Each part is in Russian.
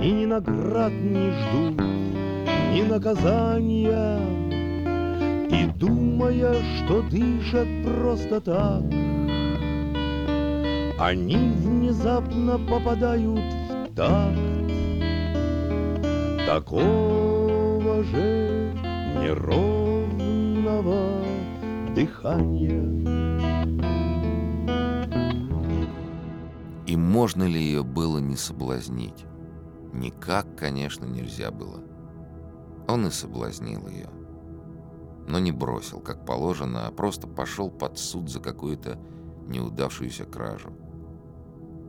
И ни наград не ждут, ни наказания, И думая, что дышат просто так, Они внезапно попадают в такт Такого же неровного дыхания. И можно ли ее было не соблазнить? Никак, конечно, нельзя было. Он и соблазнил ее. Но не бросил, как положено, а просто пошел под суд за какую-то неудавшуюся кражу.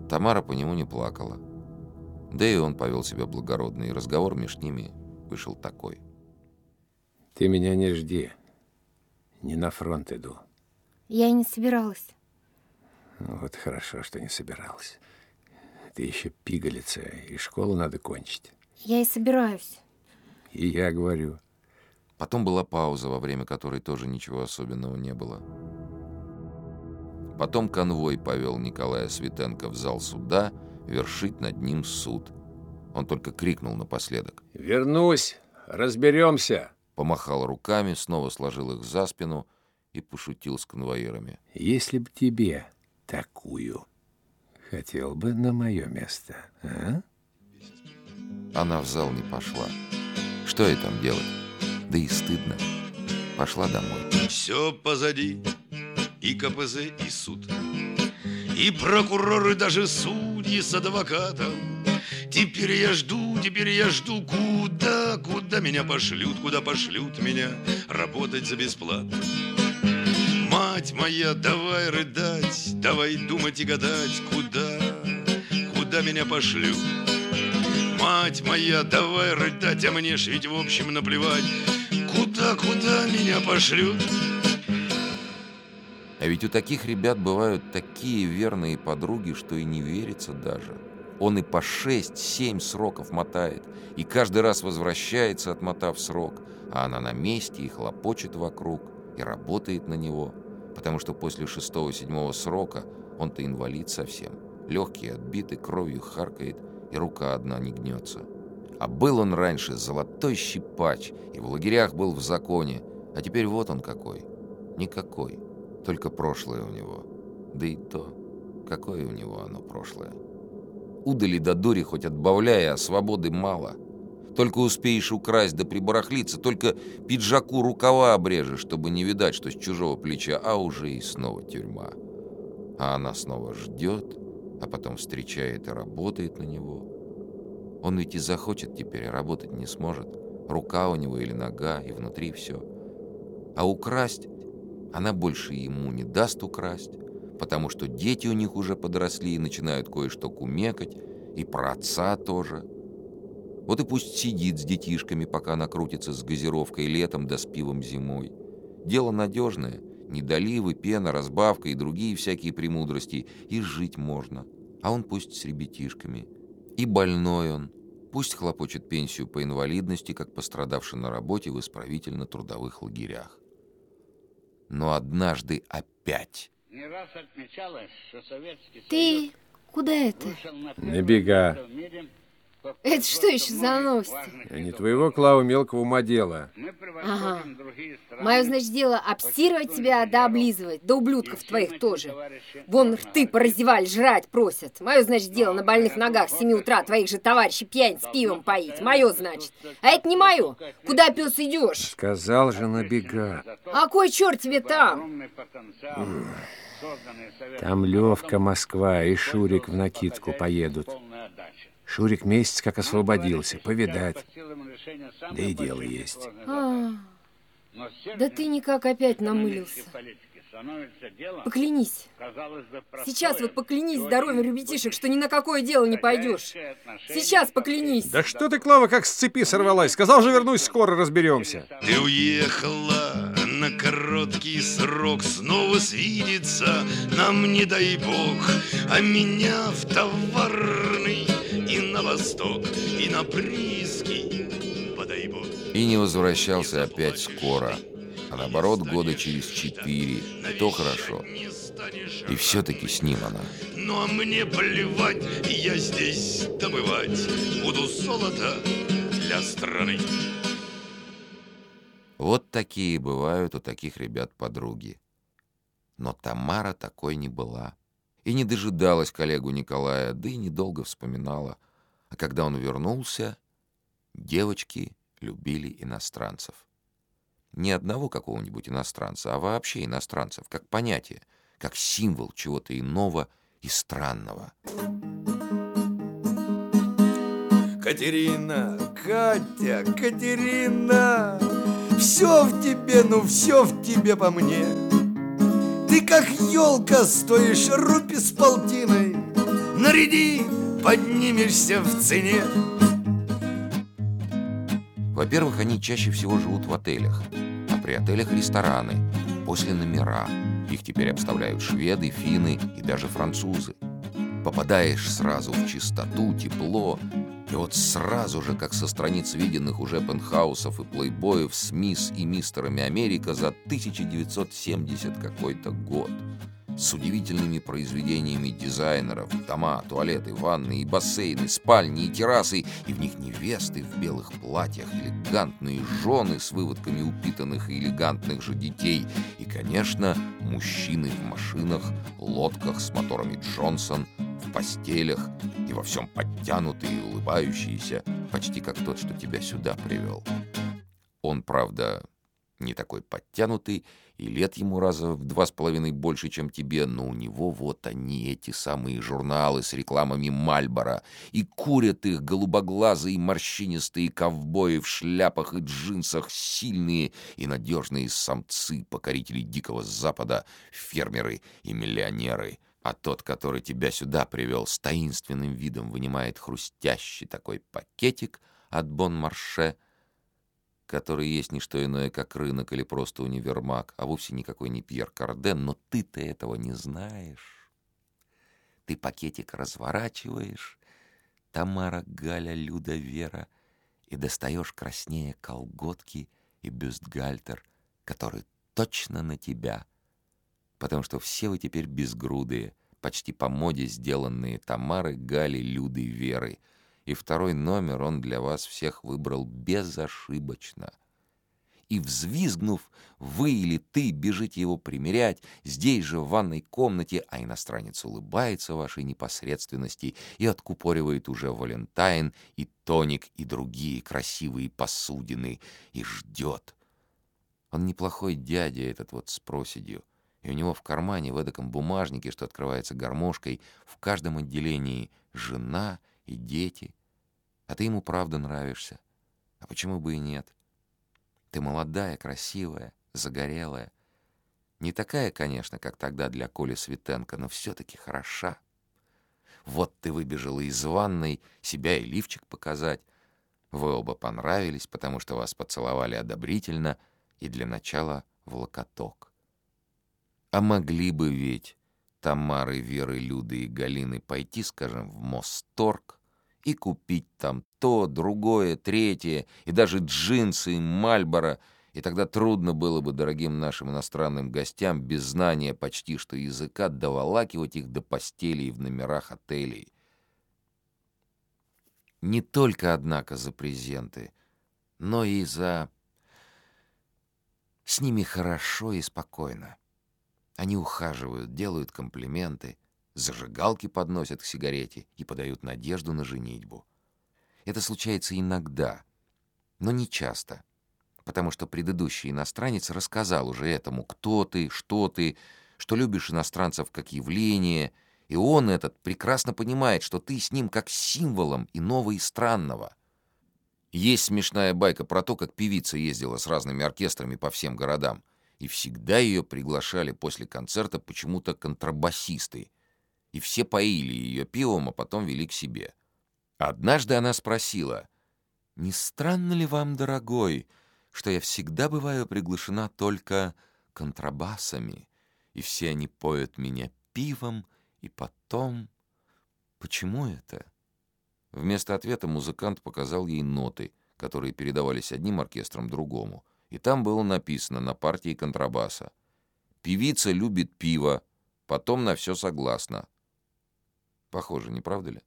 Тамара по нему не плакала. Да и он повел себя благородно, и разговор между ними вышел такой. «Ты меня не жди. Не на фронт иду». Я и не собиралась. Вот хорошо, что не собиралась. Ты еще пигалица, и школу надо кончить. Я и собираюсь. И я говорю. Потом была пауза, во время которой тоже ничего особенного не было. Потом конвой повел Николая Светенко в зал суда вершить над ним суд. Он только крикнул напоследок. «Вернусь! Разберемся!» Помахал руками, снова сложил их за спину и пошутил с конвоирами. «Если б тебе такую хотел бы на мое место, а?» Она в зал не пошла. Что ей там делать? Да и стыдно. Пошла домой. Все позади, и КПЗ, и суд, и прокуроры, даже судьи с адвокатом. Теперь я жду, теперь я жду, куда, куда меня пошлют, куда пошлют меня работать за бесплатно. Мать моя, давай рыдать, давай думать и гадать, куда, куда меня пошлют. Мать моя, давай рыдать, а мне ж ведь в общем наплевать, куда, куда меня пошлют. А ведь у таких ребят бывают такие верные подруги, что и не верится даже. Он и по шесть-семь сроков мотает, и каждый раз возвращается, отмотав срок, а она на месте и хлопочет вокруг, и работает на него, потому что после шестого-седьмого срока он-то инвалид совсем, легкий отбитый, кровью харкает, и рука одна не гнется. А был он раньше золотой щипач, и в лагерях был в законе, а теперь вот он какой. Никакой. Только прошлое у него. Да и то, какое у него оно прошлое. Удали до дури хоть отбавляя, а свободы мало. Только успеешь украсть да прибарахлиться, только пиджаку рукава обрежешь, чтобы не видать, что с чужого плеча, а уже и снова тюрьма. А она снова ждет, а потом встречает и работает на него. Он ведь и захочет теперь, а работать не сможет. Рука у него или нога, и внутри все. А украсть она больше ему не даст украсть, потому что дети у них уже подросли и начинают кое-что кумекать, и про отца тоже. Вот и пусть сидит с детишками, пока накрутится с газировкой летом да с пивом зимой. Дело надежное, недоливы, пена, разбавка и другие всякие премудрости, и жить можно. А он пусть с ребятишками. И больной он, пусть хлопочет пенсию по инвалидности, как пострадавший на работе в исправительно-трудовых лагерях но однажды опять. Не раз отмечалось, что Советский Ты куда это? На бега. Это что еще за новости? Не твоего, Клава, мелкого умодела. Ага. Мое, значит, дело обстирывать тебя да облизывать, да ублюдков твоих тоже. Вон рты пораздевали, жрать просят. Мое, значит, дело на больных ногах с 7 утра твоих же товарищей пьянь с пивом поить. Мое, значит. А это не мое. Куда, пес, идешь? Сказал же на бега. А кой черт тебе там? Там Левка, Москва и Шурик в накидку поедут. Шурик месяц как освободился, повидать. Да и дело есть. А, да ты никак опять намылился. Поклянись. Сейчас вот поклянись здоровьем ребятишек, что ни на какое дело не пойдешь. Сейчас поклянись. Да что ты, Клава, как с цепи сорвалась? Сказал же, вернусь скоро, разберемся. Ты уехала на короткий срок, снова свидеться нам не дай бог, а меня в товарный на восток, и на прииски, подай бог. И не возвращался опять скоро, а наоборот года через четыре, то хорошо. И все-таки с ним она. Ну а мне плевать, я здесь добывать буду золото для страны. Вот такие бывают у таких ребят подруги. Но Тамара такой не была. И не дожидалась коллегу Николая, да и недолго вспоминала. А когда он вернулся, девочки любили иностранцев. Не одного какого-нибудь иностранца, а вообще иностранцев, как понятие, как символ чего-то иного и странного. Катерина, Катя, Катерина, все в тебе, ну все в тебе по мне. Ты как елка стоишь рупи с полтиной. Наряди, поднимешься в цене. Во-первых, они чаще всего живут в отелях, а при отелях рестораны, после номера. Их теперь обставляют шведы, финны и даже французы. Попадаешь сразу в чистоту, тепло, и вот сразу же, как со страниц виденных уже пентхаусов и плейбоев с мисс и мистерами Америка за 1970 какой-то год. С удивительными произведениями дизайнеров, дома, туалеты, ванны и бассейны, спальни и террасы, и в них невесты в белых платьях, элегантные жены с выводками упитанных и элегантных же детей, и, конечно, мужчины в машинах, лодках с моторами Джонсон, в постелях и во всем подтянутые и улыбающиеся, почти как тот, что тебя сюда привел. Он, правда, не такой подтянутый, и лет ему раза в два с половиной больше, чем тебе, но у него вот они, эти самые журналы с рекламами Мальбора, и курят их голубоглазые морщинистые ковбои в шляпах и джинсах, сильные и надежные самцы, покорители Дикого Запада, фермеры и миллионеры — а тот, который тебя сюда привел, с таинственным видом вынимает хрустящий такой пакетик от Бон-Марше, который есть не что иное, как рынок или просто универмаг, а вовсе никакой не Пьер Карден, но ты-то этого не знаешь. Ты пакетик разворачиваешь, Тамара, Галя, Люда, Вера, и достаешь краснее колготки и бюстгальтер, который точно на тебя — потому что все вы теперь безгрудые, почти по моде сделанные Тамары, Гали, Люды, Веры. И второй номер он для вас всех выбрал безошибочно. И взвизгнув, вы или ты бежите его примерять здесь же, в ванной комнате, а иностранец улыбается вашей непосредственности и откупоривает уже Валентайн и тоник и другие красивые посудины и ждет. Он неплохой дядя этот вот с проседью и у него в кармане в эдаком бумажнике, что открывается гармошкой, в каждом отделении жена и дети. А ты ему правда нравишься. А почему бы и нет? Ты молодая, красивая, загорелая. Не такая, конечно, как тогда для Коли Светенко, но все-таки хороша. Вот ты выбежала из ванной, себя и лифчик показать. Вы оба понравились, потому что вас поцеловали одобрительно и для начала в локоток. А могли бы ведь Тамары, Веры, Люды и Галины пойти, скажем, в Мосторг и купить там то, другое, третье, и даже джинсы, Мальборо, и тогда трудно было бы дорогим нашим иностранным гостям без знания почти что языка доволакивать их до постелей в номерах отелей. Не только, однако, за презенты, но и за... С ними хорошо и спокойно. Они ухаживают, делают комплименты, зажигалки подносят к сигарете и подают надежду на женитьбу. Это случается иногда, но не часто, потому что предыдущий иностранец рассказал уже этому, кто ты, что ты, что любишь иностранцев как явление, и он этот прекрасно понимает, что ты с ним как символом иного и странного. Есть смешная байка про то, как певица ездила с разными оркестрами по всем городам и всегда ее приглашали после концерта почему-то контрабасисты, и все поили ее пивом, а потом вели к себе. Однажды она спросила, «Не странно ли вам, дорогой, что я всегда бываю приглашена только контрабасами, и все они поют меня пивом, и потом... Почему это?» Вместо ответа музыкант показал ей ноты, которые передавались одним оркестром другому — и там было написано на партии контрабаса. «Певица любит пиво, потом на все согласна». Похоже, не правда ли?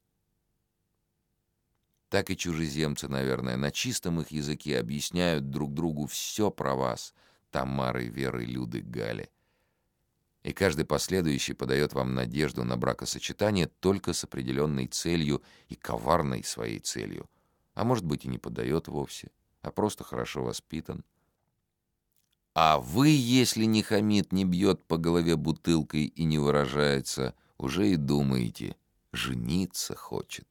Так и чужеземцы, наверное, на чистом их языке объясняют друг другу все про вас, Тамары, Веры, Люды, Гали. И каждый последующий подает вам надежду на бракосочетание только с определенной целью и коварной своей целью. А может быть и не подает вовсе, а просто хорошо воспитан. А вы, если не хамит, не бьет по голове бутылкой и не выражается, уже и думаете, жениться хочет.